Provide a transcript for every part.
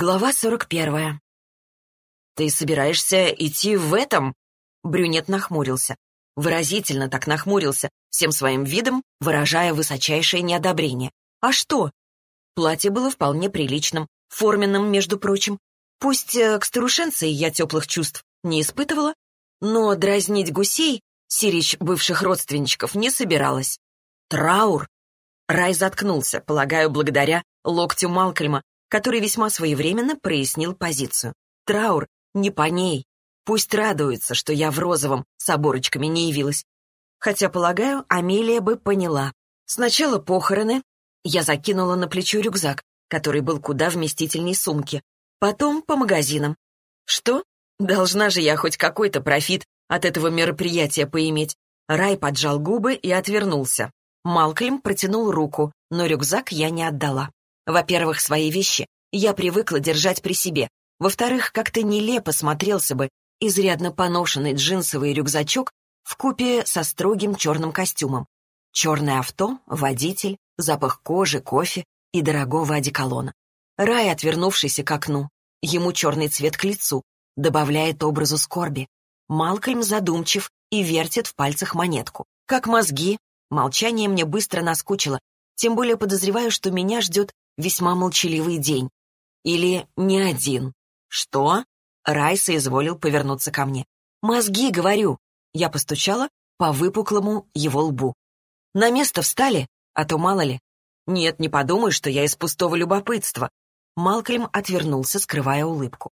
Глава сорок первая. «Ты собираешься идти в этом?» Брюнет нахмурился. Выразительно так нахмурился, всем своим видом выражая высочайшее неодобрение. «А что?» Платье было вполне приличным, форменным, между прочим. Пусть э, к старушенции я теплых чувств не испытывала, но дразнить гусей, сирич бывших родственничков, не собиралась. Траур. Рай заткнулся, полагаю, благодаря локтю Малкольма, который весьма своевременно прояснил позицию. Траур не по ней. Пусть радуется, что я в розовом с оборочками не явилась. Хотя, полагаю, Амелия бы поняла. Сначала похороны. Я закинула на плечо рюкзак, который был куда вместительней сумки. Потом по магазинам. Что? Должна же я хоть какой-то профит от этого мероприятия поиметь. Рай поджал губы и отвернулся. Малкольм протянул руку, но рюкзак я не отдала. Во-первых, свои вещи я привыкла держать при себе. Во-вторых, как-то нелепо смотрелся бы изрядно поношенный джинсовый рюкзачок в купе со строгим черным костюмом. Черное авто, водитель, запах кожи, кофе и дорогого одеколона. Рай, отвернувшийся к окну. Ему черный цвет к лицу, добавляет образу скорби. Малкольм задумчив и вертит в пальцах монетку. Как мозги. Молчание мне быстро наскучило, тем более подозреваю, что меня ждет весьма молчаливый день. Или не один. Что? Райса изволил повернуться ко мне. Мозги, говорю. Я постучала по выпуклому его лбу. На место встали, а то мало ли. Нет, не подумай, что я из пустого любопытства. Малкольм отвернулся, скрывая улыбку.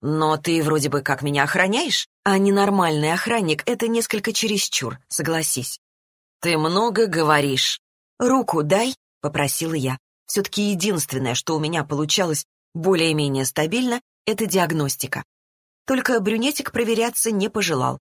«Но ты вроде бы как меня охраняешь, а ненормальный охранник — это несколько чересчур, согласись». «Ты много говоришь». «Руку дай», — попросила я. Все-таки единственное, что у меня получалось более-менее стабильно, это диагностика. Только брюнетик проверяться не пожелал.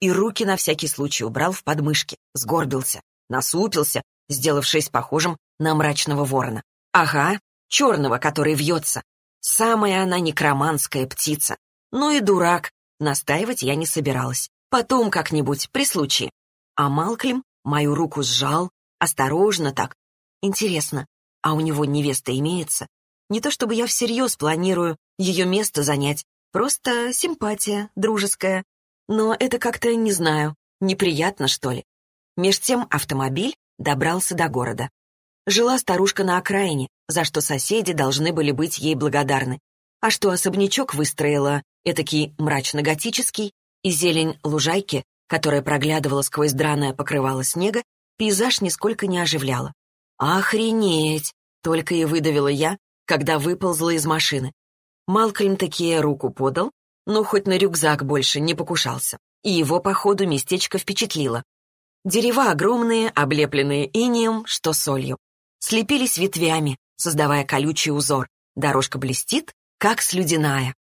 И руки на всякий случай убрал в подмышки, сгорбился, насупился, сделавшись похожим на мрачного ворона. Ага, черного, который вьется. Самая она некроманская птица. Ну и дурак. Настаивать я не собиралась. Потом как-нибудь, при случае. А Малклим мою руку сжал, осторожно так. Интересно, а у него невеста имеется. Не то чтобы я всерьез планирую ее место занять, просто симпатия, дружеская. Но это как-то, не знаю, неприятно, что ли. Меж тем автомобиль добрался до города. Жила старушка на окраине, за что соседи должны были быть ей благодарны. А что особнячок выстроила этакий мрачно-готический, и зелень лужайки, которая проглядывала сквозь драное покрывало снега, пейзаж нисколько не оживляла. «Охренеть!» — только и выдавила я, когда выползла из машины. Малкольм таки руку подал, но хоть на рюкзак больше не покушался. И его, походу, местечко впечатлило. Дерева огромные, облепленные инеем, что солью. Слепились ветвями, создавая колючий узор. Дорожка блестит, как слюдяная.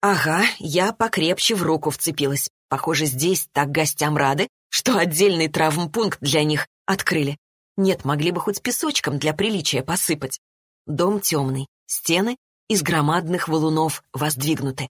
Ага, я покрепче в руку вцепилась. Похоже, здесь так гостям рады, что отдельный травмпункт для них открыли. Нет, могли бы хоть песочком для приличия посыпать. Дом темный, стены из громадных валунов воздвигнуты.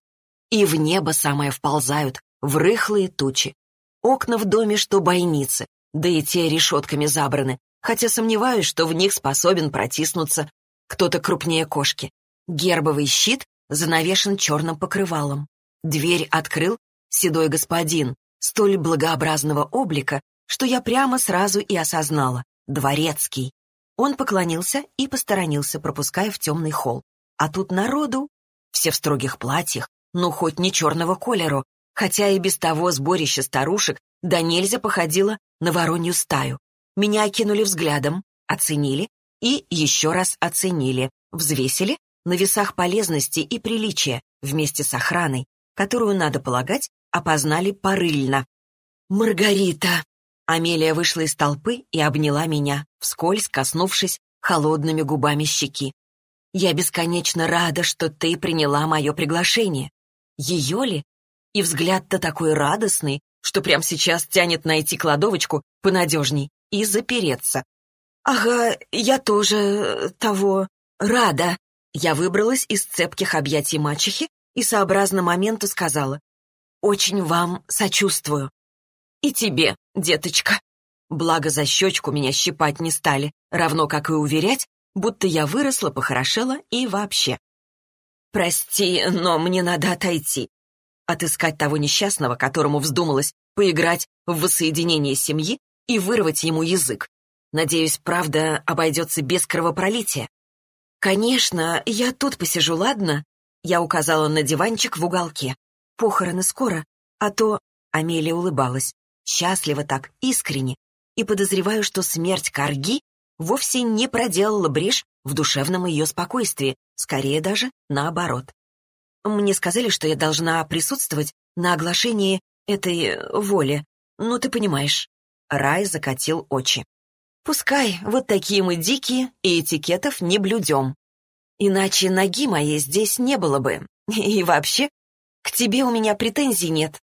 И в небо самое вползают, в рыхлые тучи. Окна в доме, что бойницы, да и те решетками забраны, хотя сомневаюсь, что в них способен протиснуться кто-то крупнее кошки. Гербовый щит занавешен черным покрывалом. Дверь открыл седой господин, столь благообразного облика, что я прямо сразу и осознала. Дворецкий. Он поклонился и посторонился, пропуская в темный холл. А тут народу, все в строгих платьях, ну хоть не черного колеру, хотя и без того сборище старушек да нельзя походило на воронью стаю. Меня окинули взглядом, оценили и еще раз оценили, взвесили на весах полезности и приличия вместе с охраной, которую, надо полагать, опознали порыльно. «Маргарита!» Амелия вышла из толпы и обняла меня, вскользь коснувшись холодными губами щеки. «Я бесконечно рада, что ты приняла мое приглашение. Ее ли? И взгляд-то такой радостный, что прямо сейчас тянет найти кладовочку понадежней и запереться. «Ага, я тоже э, того рада». Я выбралась из цепких объятий мачехи и сообразно моменту сказала. «Очень вам сочувствую». «И тебе, деточка». Благо за щечку меня щипать не стали, равно как и уверять, будто я выросла, похорошела и вообще. «Прости, но мне надо отойти». Отыскать того несчастного, которому вздумалось поиграть в воссоединение семьи и вырвать ему язык. Надеюсь, правда обойдется без кровопролития. «Конечно, я тут посижу, ладно?» Я указала на диванчик в уголке. «Похороны скоро, а то...» Амелия улыбалась. Счастливо так, искренне. И подозреваю, что смерть Карги вовсе не проделала брешь в душевном ее спокойствии, скорее даже наоборот. Мне сказали, что я должна присутствовать на оглашении этой воли. Ну, ты понимаешь. Рай закатил очи. Пускай, вот такие мы дикие, и этикетов не блюдем. Иначе ноги моей здесь не было бы. И вообще, к тебе у меня претензий нет.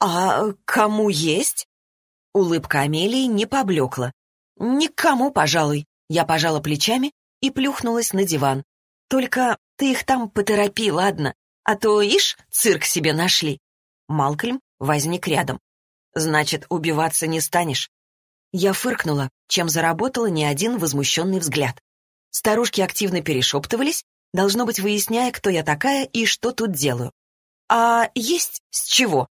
А кому есть? Улыбка Амелии не поблекла. Никому, пожалуй. Я пожала плечами и плюхнулась на диван. Только ты их там поторопи, ладно? А то, ишь, цирк себе нашли. Малкольм возник рядом. Значит, убиваться не станешь. Я фыркнула, чем заработала не один возмущенный взгляд. Старушки активно перешептывались, должно быть, выясняя, кто я такая и что тут делаю. «А есть с чего?»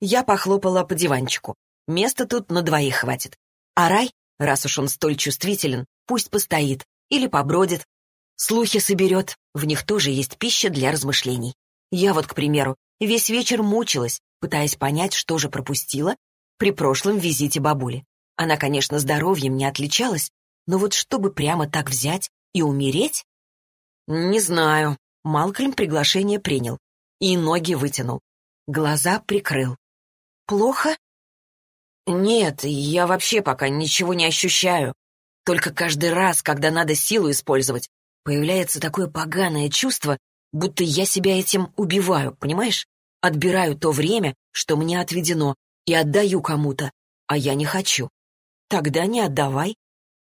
Я похлопала по диванчику. Места тут на двоих хватит. А рай, раз уж он столь чувствителен, пусть постоит или побродит. Слухи соберет, в них тоже есть пища для размышлений. Я вот, к примеру, весь вечер мучилась, пытаясь понять, что же пропустила при прошлом визите бабули. Она, конечно, здоровьем не отличалась, но вот чтобы прямо так взять и умереть? Не знаю. Малкольм приглашение принял и ноги вытянул. Глаза прикрыл. Плохо? Нет, я вообще пока ничего не ощущаю. Только каждый раз, когда надо силу использовать, появляется такое поганое чувство, будто я себя этим убиваю, понимаешь? Отбираю то время, что мне отведено, и отдаю кому-то, а я не хочу. Тогда не отдавай.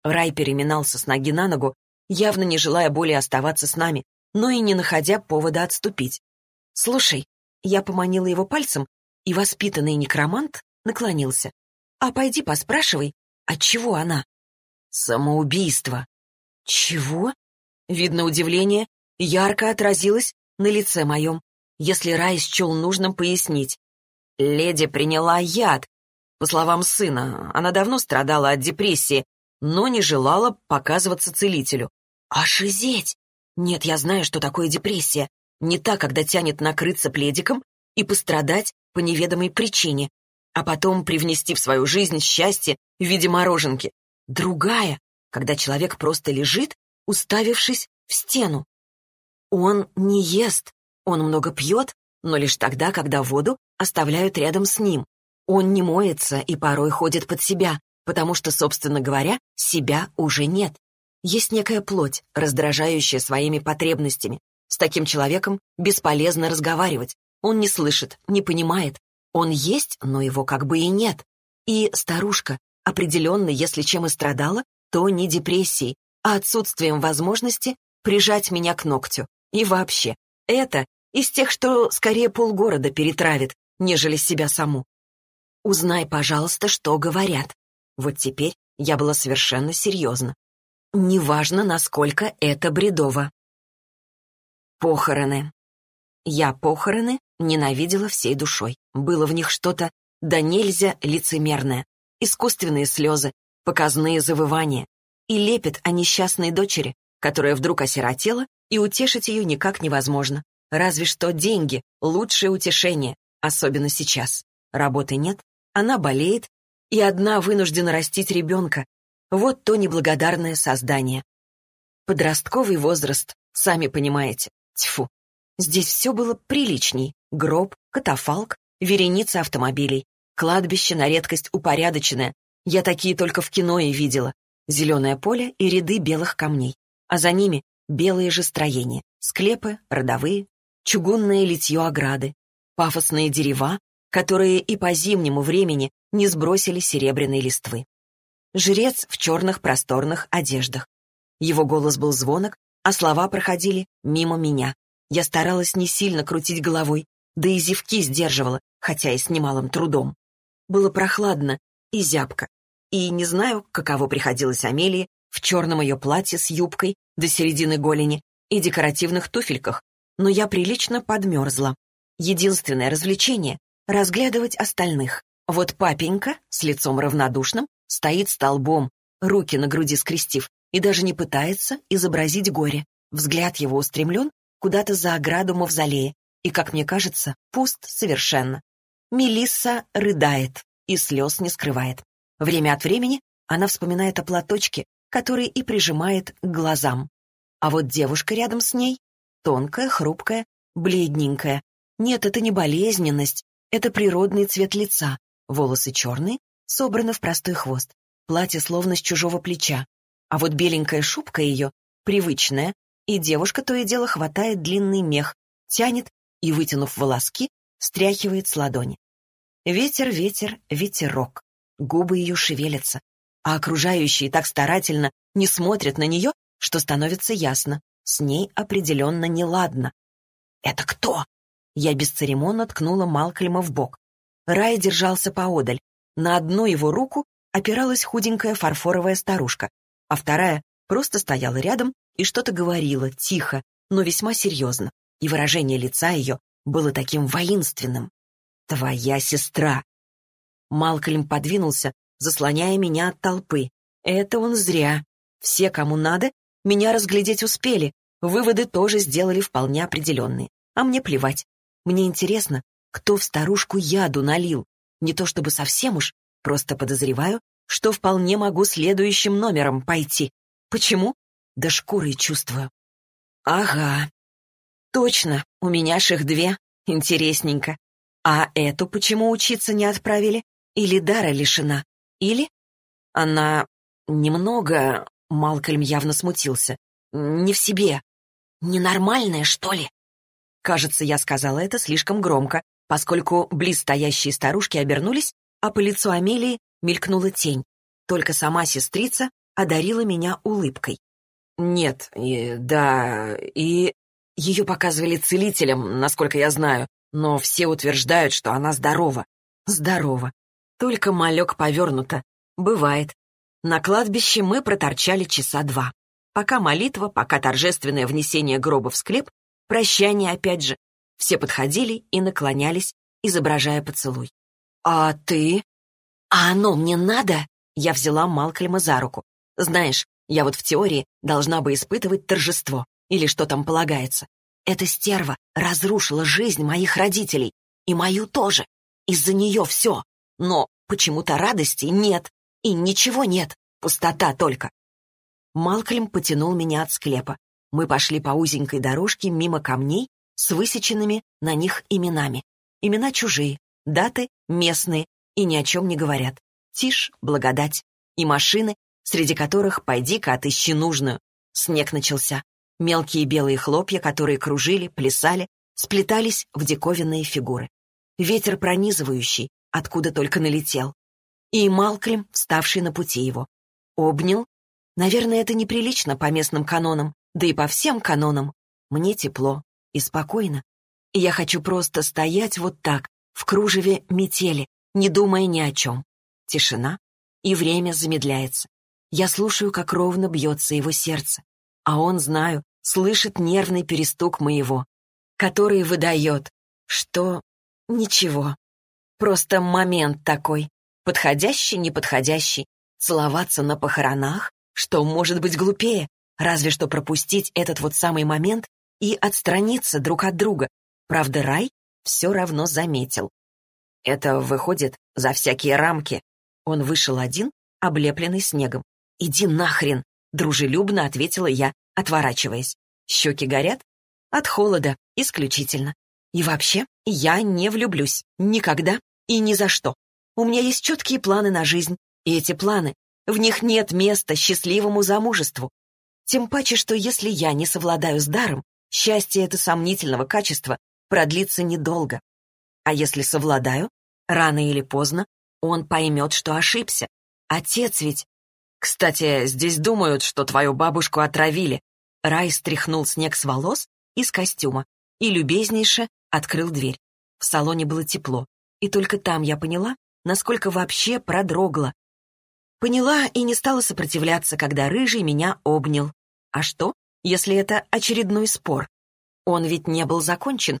Рай переминался с ноги на ногу, явно не желая более оставаться с нами, но и не находя повода отступить. «Слушай», я поманила его пальцем, и воспитанный некромант наклонился. «А пойди поспрашивай, от чего она?» «Самоубийство». «Чего?» Видно, удивление ярко отразилось на лице моем, если Рай счел нужным пояснить. Леди приняла яд. По словам сына, она давно страдала от депрессии, но не желала показываться целителю. А шизеть! Нет, я знаю, что такое депрессия. Не та, когда тянет накрыться пледиком и пострадать по неведомой причине, а потом привнести в свою жизнь счастье в виде мороженки. Другая, когда человек просто лежит, уставившись в стену. Он не ест, он много пьет, но лишь тогда, когда воду оставляют рядом с ним. Он не моется и порой ходит под себя, потому что, собственно говоря, себя уже нет. Есть некая плоть, раздражающая своими потребностями. С таким человеком бесполезно разговаривать. Он не слышит, не понимает. Он есть, но его как бы и нет. И старушка, определенно, если чем и страдала, то не депрессией, а отсутствием возможности прижать меня к ногтю. И вообще, это из тех, что скорее полгорода перетравит, нежели себя саму. Узнай, пожалуйста, что говорят. Вот теперь я была совершенно серьезна. Неважно, насколько это бредово. Похороны. Я похороны ненавидела всей душой. Было в них что-то да нельзя лицемерное. Искусственные слезы, показные завывания. И лепет о несчастной дочери, которая вдруг осиротела, и утешить ее никак невозможно. Разве что деньги — лучшее утешение, особенно сейчас. Работы нет, она болеет, и одна вынуждена растить ребенка. Вот то неблагодарное создание. Подростковый возраст, сами понимаете. Тьфу. Здесь все было приличней. Гроб, катафалк, вереница автомобилей. Кладбище на редкость упорядоченное. Я такие только в кино и видела. Зеленое поле и ряды белых камней. А за ними белые же строения. Склепы, родовые, чугунное литье ограды, пафосные дерева, которые и по зимнему времени не сбросили серебряной листвы. Жрец в черных просторных одеждах. Его голос был звонок, а слова проходили мимо меня. Я старалась не сильно крутить головой, да и зевки сдерживала, хотя и с немалым трудом. Было прохладно и зябко, и не знаю, каково приходилось Амелии в черном ее платье с юбкой до середины голени и декоративных туфельках, но я прилично подмерзла. Единственное развлечение — разглядывать остальных. Вот папенька с лицом равнодушным стоит столбом, руки на груди скрестив, и даже не пытается изобразить горе. Взгляд его устремлен куда-то за ограду мавзолея, и, как мне кажется, пуст совершенно. Мелисса рыдает и слез не скрывает. Время от времени она вспоминает о платочке, который и прижимает к глазам. А вот девушка рядом с ней тонкая, хрупкая, бледненькая. Нет, это не болезненность, это природный цвет лица. Волосы черные, собраны в простой хвост. Платье словно с чужого плеча. А вот беленькая шубка ее привычная, и девушка то и дело хватает длинный мех, тянет и, вытянув волоски, стряхивает с ладони. Ветер, ветер, ветерок. Губы ее шевелятся, а окружающие так старательно не смотрят на нее, что становится ясно. С ней определенно неладно. «Это кто?» Я бесцеремонно ткнула Малкольма в бок. Рай держался поодаль. На одну его руку опиралась худенькая фарфоровая старушка, а вторая просто стояла рядом и что-то говорила, тихо, но весьма серьезно, и выражение лица ее было таким воинственным. «Твоя сестра!» Малкольм подвинулся, заслоняя меня от толпы. Это он зря. Все, кому надо, меня разглядеть успели, выводы тоже сделали вполне определенные. А мне плевать. Мне интересно, кто в старушку яду налил. Не то чтобы совсем уж, просто подозреваю, что вполне могу следующим номером пойти. Почему? Да шкурой чувствую. Ага. Точно, у меня ж их две. Интересненько. А эту почему учиться не отправили? Или дара лишена? Или? Она немного... Малкольм явно смутился. Не в себе. Ненормальная, что ли? Кажется, я сказала это слишком громко, поскольку близ стоящие старушки обернулись, а по лицу Амелии мелькнула тень. Только сама сестрица одарила меня улыбкой. Нет, и, да, и... Ее показывали целителям, насколько я знаю, но все утверждают, что она здорова. Здорова. Только малек повернуто. Бывает. На кладбище мы проторчали часа два. Пока молитва, пока торжественное внесение гроба в склеп, прощание опять же. Все подходили и наклонялись, изображая поцелуй. «А ты?» «А оно мне надо?» Я взяла Малкольма за руку. «Знаешь, я вот в теории должна бы испытывать торжество, или что там полагается. Эта стерва разрушила жизнь моих родителей, и мою тоже. Из-за нее все. Но почему-то радости нет, и ничего нет, пустота только. Малкольм потянул меня от склепа. Мы пошли по узенькой дорожке мимо камней с высеченными на них именами. Имена чужие, даты местные и ни о чем не говорят. Тишь, благодать. И машины, среди которых «пойди-ка, отыщи нужную». Снег начался. Мелкие белые хлопья, которые кружили, плясали, сплетались в диковинные фигуры. Ветер пронизывающий, откуда только налетел. И Малкрем, вставший на пути его. Обнял. Наверное, это неприлично по местным канонам, да и по всем канонам. Мне тепло и спокойно. И я хочу просто стоять вот так, в кружеве метели, не думая ни о чем. Тишина, и время замедляется. Я слушаю, как ровно бьется его сердце. А он, знаю, слышит нервный перестук моего, который выдает, что ничего. Просто момент такой, подходящий, неподходящий. Целоваться на похоронах? Что может быть глупее? Разве что пропустить этот вот самый момент и отстраниться друг от друга. Правда, Рай все равно заметил. Это выходит за всякие рамки. Он вышел один, облепленный снегом. «Иди нахрен!» — дружелюбно ответила я, отворачиваясь. Щеки горят? От холода, исключительно. И вообще, я не влюблюсь. Никогда и ни за что. У меня есть четкие планы на жизнь, и эти планы, в них нет места счастливому замужеству. Тем паче, что если я не совладаю с даром, счастье это сомнительного качества продлится недолго. А если совладаю, рано или поздно он поймет, что ошибся. Отец ведь... Кстати, здесь думают, что твою бабушку отравили. Рай стряхнул снег с волос и с костюма и любезнейше открыл дверь. В салоне было тепло, и только там я поняла, насколько вообще продрогла. Поняла и не стала сопротивляться, когда Рыжий меня обнял. А что, если это очередной спор? Он ведь не был закончен.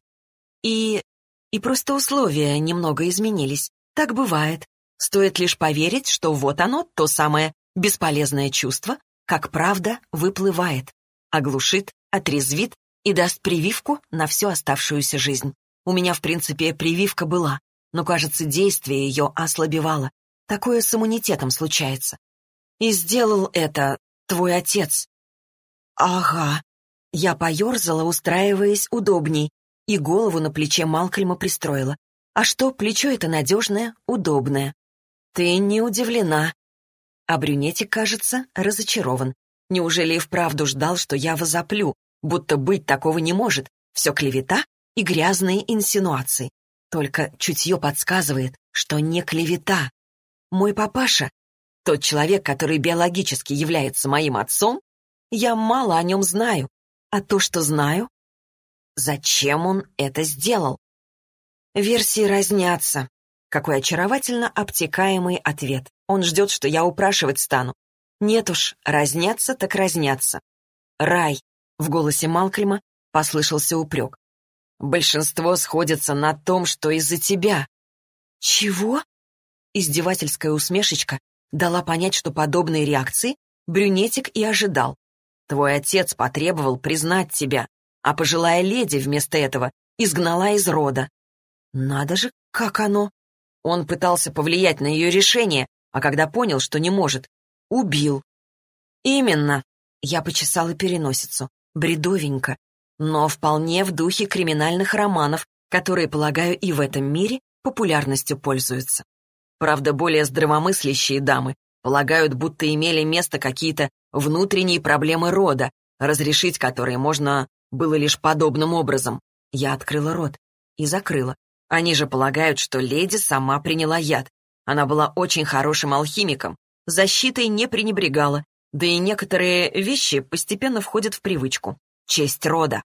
И... и просто условия немного изменились. Так бывает. Стоит лишь поверить, что вот оно, то самое бесполезное чувство, как правда выплывает, оглушит, отрезвит и даст прививку на всю оставшуюся жизнь. У меня, в принципе, прививка была, но, кажется, действие ее ослабевало. Такое с иммунитетом случается. И сделал это твой отец. Ага. Я поерзала, устраиваясь удобней, и голову на плече Малкольма пристроила. А что, плечо это надежное, удобное. Ты не удивлена. А брюнетик, кажется, разочарован. Неужели и вправду ждал, что я возоплю, будто быть такого не может, все клевета и грязные инсинуации. Только чутье подсказывает, что не клевета. Мой папаша, тот человек, который биологически является моим отцом, я мало о нем знаю, а то, что знаю, зачем он это сделал? Версии разнятся. Какой очаровательно обтекаемый ответ. Он ждет, что я упрашивать стану. Нет уж, разнятся так разнятся. Рай. В голосе Малкольма послышался упрек. Большинство сходятся на том, что из-за тебя. Чего? Издевательская усмешечка дала понять, что подобные реакции брюнетик и ожидал. Твой отец потребовал признать тебя, а пожилая леди вместо этого изгнала из рода. Надо же, как оно. Он пытался повлиять на ее решение, а когда понял, что не может, убил. Именно. Я почесала переносицу. Бредовенько. Но вполне в духе криминальных романов, которые, полагаю, и в этом мире популярностью пользуются. Правда, более здравомыслящие дамы полагают, будто имели место какие-то внутренние проблемы рода, разрешить которые можно было лишь подобным образом. Я открыла рот и закрыла. Они же полагают, что леди сама приняла яд. Она была очень хорошим алхимиком, защитой не пренебрегала, да и некоторые вещи постепенно входят в привычку. Честь рода.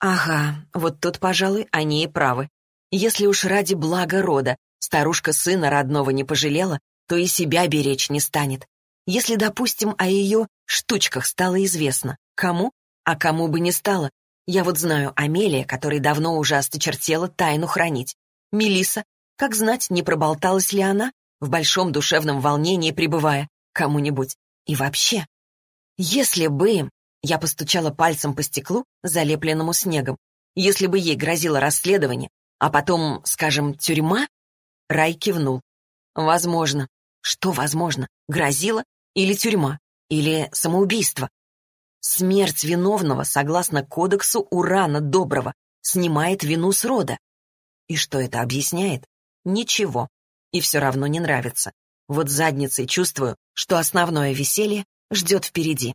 Ага, вот тут, пожалуй, они и правы. Если уж ради блага рода старушка сына родного не пожалела, то и себя беречь не станет. Если, допустим, о ее штучках стало известно. Кому? А кому бы не стало. Я вот знаю Амелия, которой давно уже осточертела тайну хранить. Мелиса, как знать, не проболталась ли она, в большом душевном волнении пребывая, кому-нибудь. И вообще, если бы... Я постучала пальцем по стеклу, залепленному снегом. Если бы ей грозило расследование, а потом, скажем, тюрьма, Рай кивнул. Возможно. Что возможно? Грозило? Или тюрьма? Или самоубийство? Смерть виновного, согласно кодексу Урана Доброго, снимает вину с рода. И что это объясняет? Ничего. И все равно не нравится. Вот задницей чувствую, что основное веселье ждет впереди.